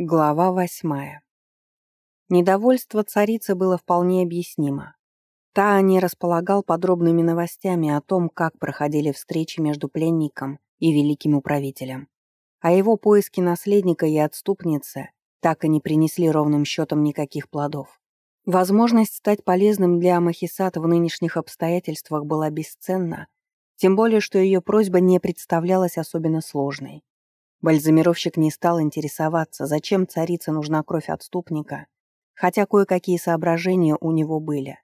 Глава восьмая. Недовольство царицы было вполне объяснимо. Та не располагал подробными новостями о том, как проходили встречи между пленником и великим управителем. А его поиски наследника и отступницы так и не принесли ровным счетом никаких плодов. Возможность стать полезным для Махисата в нынешних обстоятельствах была бесценна, тем более что ее просьба не представлялась особенно сложной. Бальзамировщик не стал интересоваться, зачем царице нужна кровь отступника, хотя кое-какие соображения у него были.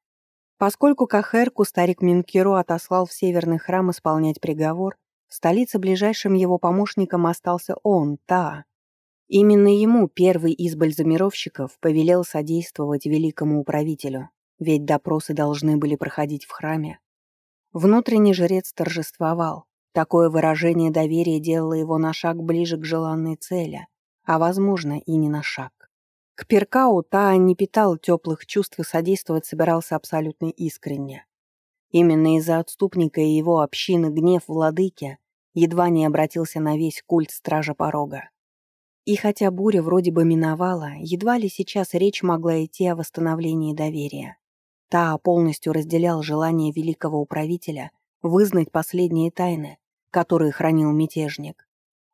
Поскольку Кахерку старик Минкиру отослал в северный храм исполнять приговор, в столице ближайшим его помощником остался он, Та. Именно ему первый из бальзамировщиков повелел содействовать великому управителю, ведь допросы должны были проходить в храме. Внутренний жрец торжествовал, Такое выражение доверия делало его на шаг ближе к желанной цели, а, возможно, и не на шаг. К Перкау Таа не питал теплых чувств и содействовать собирался абсолютно искренне. Именно из-за отступника и его общины гнев владыки едва не обратился на весь культ Стража Порога. И хотя буря вроде бы миновала, едва ли сейчас речь могла идти о восстановлении доверия. Таа полностью разделял желание великого управителя вызнать последние тайны, которые хранил мятежник.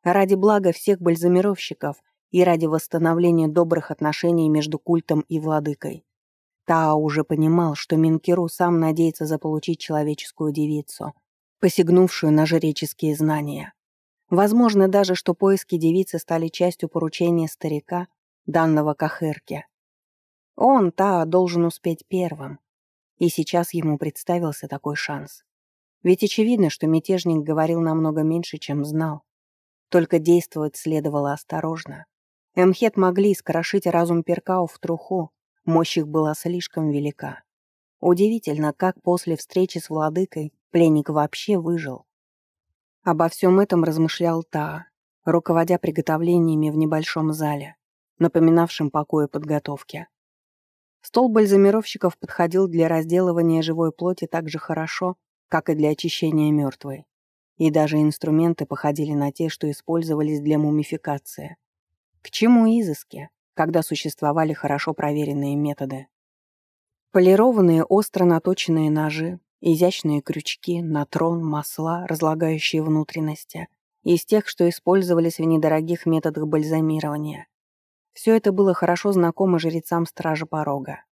Ради блага всех бальзамировщиков и ради восстановления добрых отношений между культом и владыкой. Тао уже понимал, что Минкеру сам надеется заполучить человеческую девицу, посягнувшую на жреческие знания. Возможно даже, что поиски девицы стали частью поручения старика, данного Кахырке. Он, Тао, должен успеть первым. И сейчас ему представился такой шанс. Ведь очевидно, что мятежник говорил намного меньше, чем знал. Только действовать следовало осторожно. Эмхет могли скрошить разум Перкау в труху, мощь их была слишком велика. Удивительно, как после встречи с владыкой пленник вообще выжил. Обо всем этом размышлял Таа, руководя приготовлениями в небольшом зале, напоминавшем покое подготовки. Стол бальзамировщиков подходил для разделывания живой плоти так же хорошо, как и для очищения мертвой. И даже инструменты походили на те, что использовались для мумификации. К чему изыски, когда существовали хорошо проверенные методы? Полированные остро наточенные ножи, изящные крючки, натрон, масла, разлагающие внутренности, из тех, что использовались в недорогих методах бальзамирования. Все это было хорошо знакомо жрецам Стражи Порога.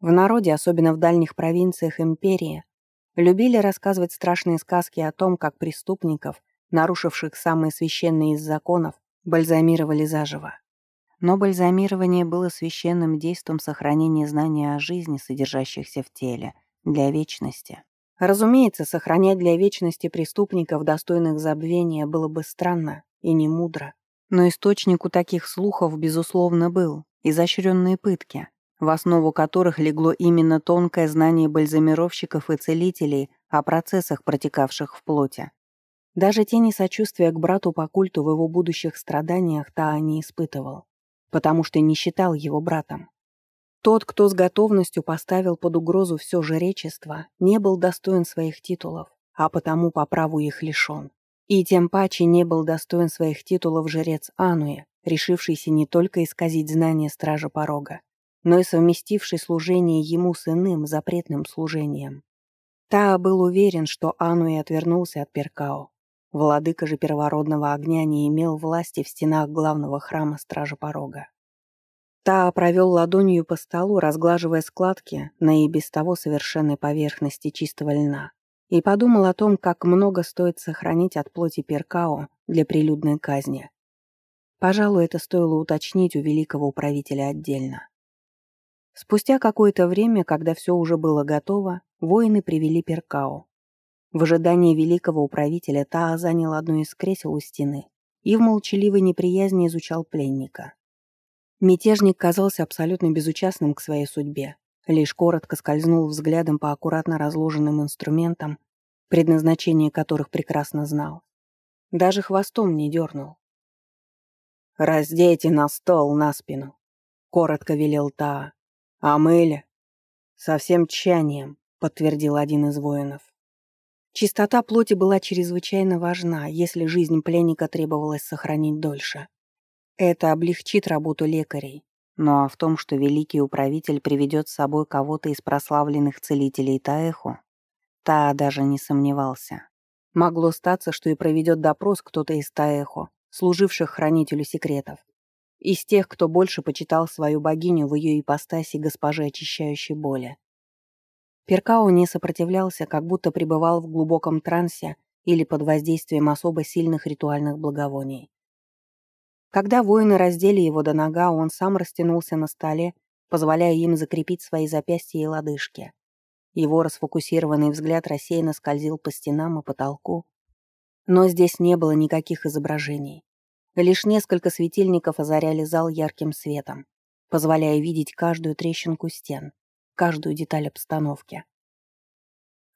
В народе, особенно в дальних провинциях империи, любили рассказывать страшные сказки о том, как преступников, нарушивших самые священные из законов, бальзамировали заживо. Но бальзамирование было священным действом сохранения знания о жизни, содержащихся в теле, для вечности. Разумеется, сохранять для вечности преступников, достойных забвения, было бы странно и не мудро. Но источник у таких слухов, безусловно, был – изощренные пытки, в основу которых легло именно тонкое знание бальзамировщиков и целителей о процессах, протекавших в плоти. Даже тени сочувствия к брату по культу в его будущих страданиях Таа не испытывал, потому что не считал его братом. Тот, кто с готовностью поставил под угрозу все жречество, не был достоин своих титулов, а потому по праву их лишен. И тем паче не был достоин своих титулов жрец Ануя, решившийся не только исказить знания Стража Порога, но и совместивший служение ему с иным запретным служением. Таа был уверен, что Ану и отвернулся от Перкао. Владыка же первородного огня не имел власти в стенах главного храма Стража Порога. Таа провел ладонью по столу, разглаживая складки на и без того совершенной поверхности чистого льна, и подумал о том, как много стоит сохранить от плоти Перкао для прилюдной казни. Пожалуй, это стоило уточнить у великого управителя отдельно. Спустя какое-то время, когда все уже было готово, воины привели Перкао. В ожидании великого управителя Таа занял одно из кресел у стены и в молчаливой неприязни изучал пленника. Мятежник казался абсолютно безучастным к своей судьбе, лишь коротко скользнул взглядом по аккуратно разложенным инструментам, предназначение которых прекрасно знал. Даже хвостом не дернул. «Раздейте на стол на спину», — коротко велел Таа. «А мыли?» «Со всем тщанием», — подтвердил один из воинов. Чистота плоти была чрезвычайно важна, если жизнь пленника требовалось сохранить дольше. Это облегчит работу лекарей. Ну а в том, что великий управитель приведет с собой кого-то из прославленных целителей Таэху, Та даже не сомневался. Могло статься, что и проведет допрос кто-то из Таэху, служивших хранителю секретов. Из тех, кто больше почитал свою богиню в ее ипостаси госпожи очищающей боли. Перкао не сопротивлялся, как будто пребывал в глубоком трансе или под воздействием особо сильных ритуальных благовоний. Когда воины раздели его до нога, он сам растянулся на столе, позволяя им закрепить свои запястья и лодыжки. Его расфокусированный взгляд рассеянно скользил по стенам и потолку. Но здесь не было никаких изображений. Лишь несколько светильников озаряли зал ярким светом, позволяя видеть каждую трещинку стен, каждую деталь обстановки.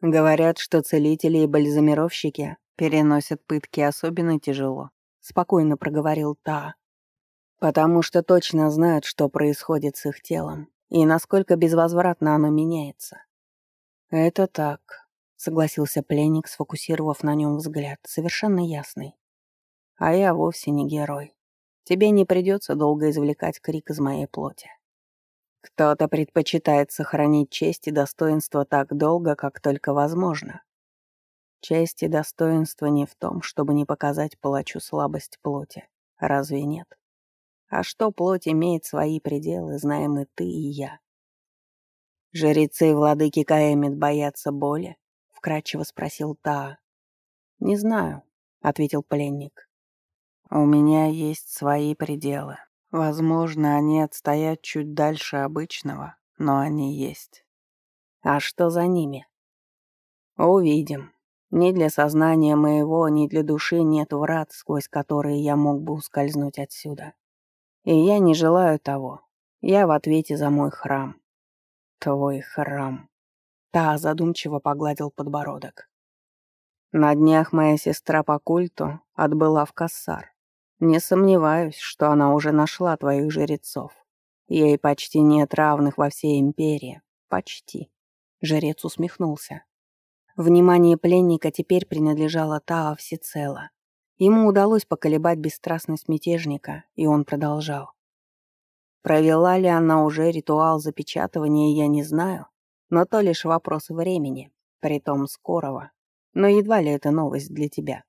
Говорят, что целители и бальзамировщики переносят пытки особенно тяжело, — спокойно проговорил Та. «Потому что точно знают, что происходит с их телом и насколько безвозвратно оно меняется». «Это так», — согласился пленник, сфокусировав на нем взгляд, совершенно ясный. «А я вовсе не герой. Тебе не придется долго извлекать крик из моей плоти. Кто-то предпочитает сохранить честь и достоинство так долго, как только возможно. Честь и достоинство не в том, чтобы не показать палачу слабость плоти. Разве нет? А что плоть имеет свои пределы, знаем и ты, и я. «Жрецы владыки Каэмит боятся боли?» — вкратчиво спросил Таа. «Не знаю», — ответил пленник. «У меня есть свои пределы. Возможно, они отстоят чуть дальше обычного, но они есть. А что за ними?» «Увидим», ни для сознания моего, ни для души нет врат, сквозь которые я мог бы ускользнуть отсюда. И я не желаю того. Я в ответе за мой храм. Твой храм. Та задумчиво погладил подбородок. На днях моя сестра по культу отбыла в Кассар. Не сомневаюсь, что она уже нашла твоих жрецов. Ей почти нет равных во всей империи. Почти. Жрец усмехнулся. Внимание пленника теперь принадлежало Тао всецело. Ему удалось поколебать бесстрастность мятежника, и он продолжал. Провела ли она уже ритуал запечатывания, я не знаю, но то лишь вопрос времени, притом скорого. Но едва ли это новость для тебя.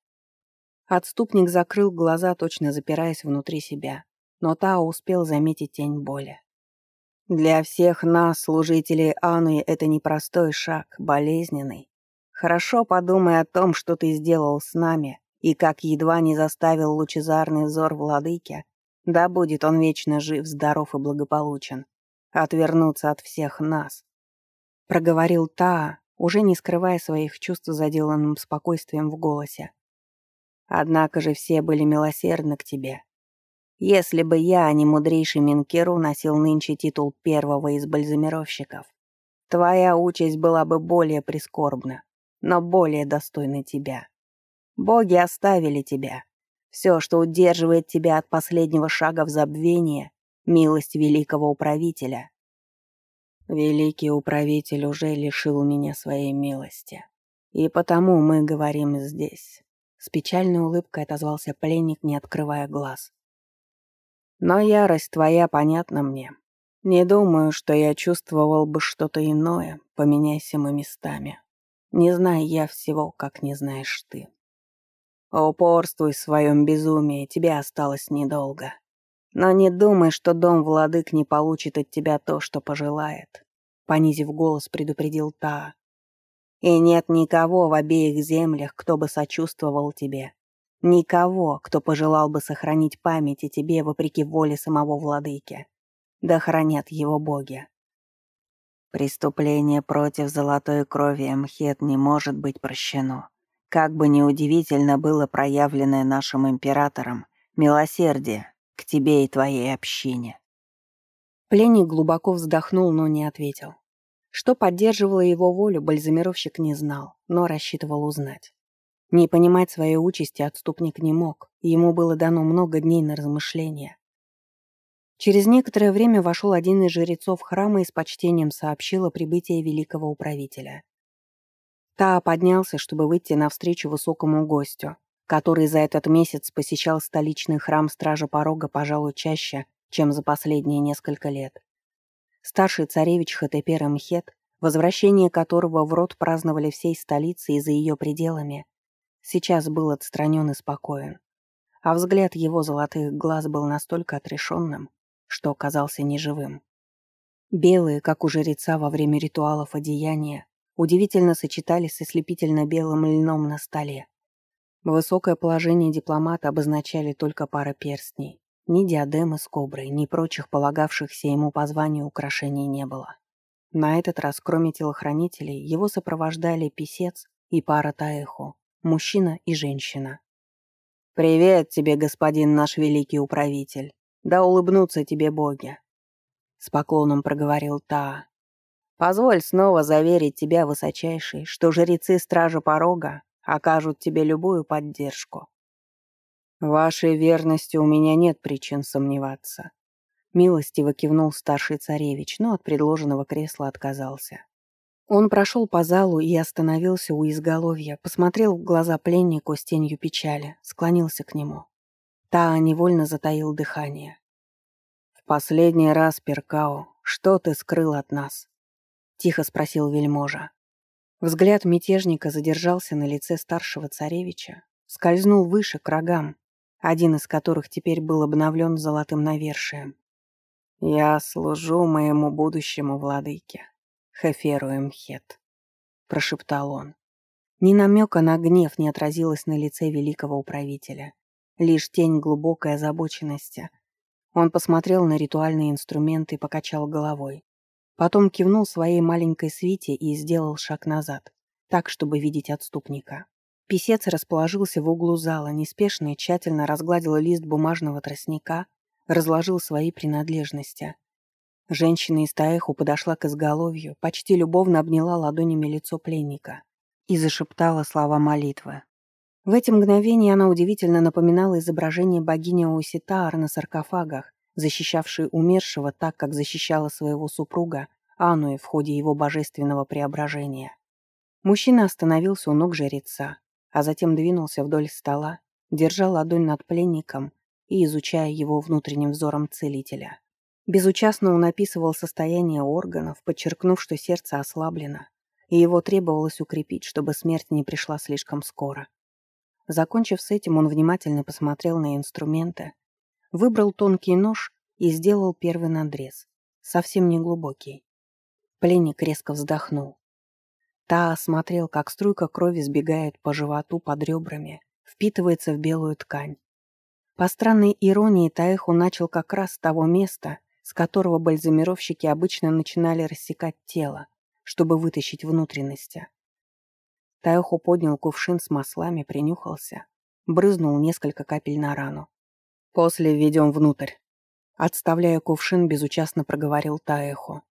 Отступник закрыл глаза, точно запираясь внутри себя, но Тао успел заметить тень боли. Для всех нас, служителей Ануи, это непростой шаг, болезненный, Хорошо подумай о том, что ты сделал с нами, и как едва не заставил лучезарный взор владыки, да будет он вечно жив, здоров и благополучен, отвернуться от всех нас. Проговорил Таа, уже не скрывая своих чувств заделанным спокойствием в голосе. Однако же все были милосердны к тебе. Если бы я, а не мудрейший Минкеру, носил нынче титул первого из бальзамировщиков, твоя участь была бы более прискорбна но более достойны тебя. Боги оставили тебя. Все, что удерживает тебя от последнего шага в забвение — милость великого управителя. Великий управитель уже лишил меня своей милости. И потому мы говорим здесь. С печальной улыбкой отозвался пленник, не открывая глаз. Но ярость твоя понятна мне. Не думаю, что я чувствовал бы что-то иное, поменяйся мы местами. Не знаю я всего, как не знаешь ты. Упорствуй в своем безумии, тебе осталось недолго. Но не думай, что дом владык не получит от тебя то, что пожелает. Понизив голос, предупредил Та. И нет никого в обеих землях, кто бы сочувствовал тебе. Никого, кто пожелал бы сохранить память о тебе вопреки воле самого владыки. Да хранят его боги. Преступление против золотой крови Мхет не может быть прощено. Как бы ни удивительно было проявленное нашим императором милосердие к тебе и твоей общине. Пленник глубоко вздохнул, но не ответил. Что поддерживало его волю, бальзамировщик не знал, но рассчитывал узнать. Не понимать своей участи отступник не мог, ему было дано много дней на размышления. Через некоторое время вошел один из жрецов храма и с почтением сообщил о прибытии великого управителя. Та поднялся, чтобы выйти навстречу высокому гостю, который за этот месяц посещал столичный храм Стража Порога, пожалуй, чаще, чем за последние несколько лет. Старший царевич Хатепер Мхет, возвращение которого в рот праздновали всей столицы и за ее пределами, сейчас был отстранен и спокоен. А взгляд его золотых глаз был настолько отрешенным, что казался неживым. Белые, как у жреца во время ритуалов одеяния, удивительно сочетались с ослепительно-белым льном на столе. Высокое положение дипломата обозначали только пара перстней. Ни диадемы с коброй, ни прочих полагавшихся ему по званию украшений не было. На этот раз, кроме телохранителей, его сопровождали писец и пара таэху, мужчина и женщина. «Привет тебе, господин наш великий управитель. Да улыбнутся тебе боги!» С поклоном проговорил Таа. «Позволь снова заверить тебя, высочайший, что жрецы Стража Порога окажут тебе любую поддержку. «Вашей верности у меня нет причин сомневаться». Милостиво кивнул старший царевич, но от предложенного кресла отказался. Он прошел по залу и остановился у изголовья, посмотрел в глаза пленнику с тенью печали, склонился к нему. Та невольно затаил дыхание. «В последний раз, Перкао, что ты скрыл от нас?» — тихо спросил вельможа. Взгляд мятежника задержался на лице старшего царевича, скользнул выше, к рогам, один из которых теперь был обновлен золотым навершием. «Я служу моему будущему владыке, Хеферу Эмхет», — прошептал он. Ни намека на гнев не отразилось на лице великого управителя. Лишь тень глубокой озабоченности. Он посмотрел на ритуальные инструменты и покачал головой. Потом кивнул своей маленькой свите и сделал шаг назад, так, чтобы видеть отступника. Песец расположился в углу зала, неспешно и тщательно разгладил лист бумажного тростника, разложил свои принадлежности. Женщина из Таэху подошла к изголовью, почти любовно обняла ладонями лицо пленника и зашептала слова молитвы. В эти мгновения она удивительно напоминала изображение богини Оуситаар на саркофагах, защищавшей умершего так, как защищала своего супруга Ануэ в ходе его божественного преображения. Мужчина остановился у ног жреца, а затем двинулся вдоль стола, держа ладонь над пленником и изучая его внутренним взором целителя. Безучастно он описывал состояние органов, подчеркнув, что сердце ослаблено, и его требовалось укрепить, чтобы смерть не пришла слишком скоро. Закончив с этим, он внимательно посмотрел на инструменты, выбрал тонкий нож и сделал первый надрез, совсем не глубокий. Пленник резко вздохнул. Та осмотрел, как струйка крови сбегает по животу под ребрами, впитывается в белую ткань. По странной иронии Таэху начал как раз с того места, с которого бальзамировщики обычно начинали рассекать тело, чтобы вытащить внутренности. Таэху поднял кувшин с маслами, принюхался, брызнул несколько капель на рану. «После введем внутрь». Отставляя кувшин, безучастно проговорил Таэху.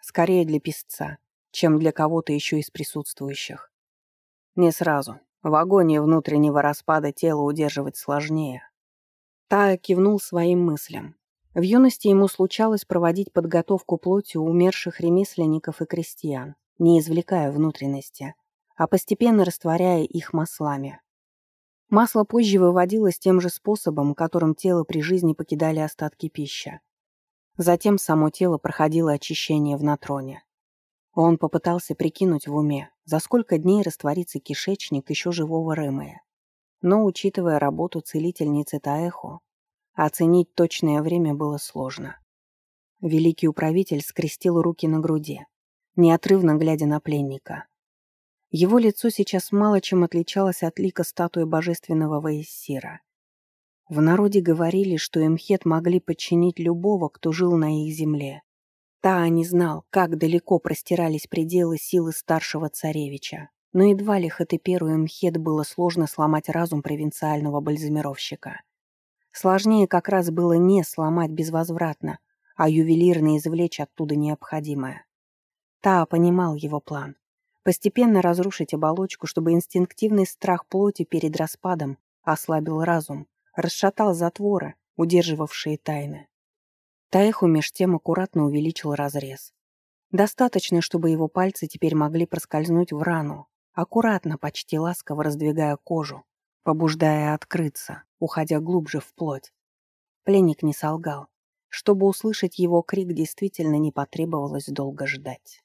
«Скорее для писца чем для кого-то еще из присутствующих. Не сразу. В агонии внутреннего распада тела удерживать сложнее. Тая кивнул своим мыслям. В юности ему случалось проводить подготовку плоти умерших ремесленников и крестьян, не извлекая внутренности, а постепенно растворяя их маслами. Масло позже выводилось тем же способом, которым тело при жизни покидали остатки пищи. Затем само тело проходило очищение в натроне. Он попытался прикинуть в уме, за сколько дней растворится кишечник еще живого Рэмэя. Но, учитывая работу целительницы Таэхо, оценить точное время было сложно. Великий управитель скрестил руки на груди, неотрывно глядя на пленника. Его лицо сейчас мало чем отличалось от лика статуи божественного Ваессира. В народе говорили, что Эмхет могли подчинить любого, кто жил на их земле. Та не знал, как далеко простирались пределы силы старшего царевича, но едва ли Хатеперу и Мхет было сложно сломать разум провинциального бальзамировщика. Сложнее как раз было не сломать безвозвратно, а ювелирно извлечь оттуда необходимое. Та понимал его план. Постепенно разрушить оболочку, чтобы инстинктивный страх плоти перед распадом ослабил разум, расшатал затворы, удерживавшие тайны. Таэху меж тем аккуратно увеличил разрез. Достаточно, чтобы его пальцы теперь могли проскользнуть в рану, аккуратно, почти ласково раздвигая кожу, побуждая открыться, уходя глубже в плоть. Пленник не солгал. Чтобы услышать его крик, действительно не потребовалось долго ждать.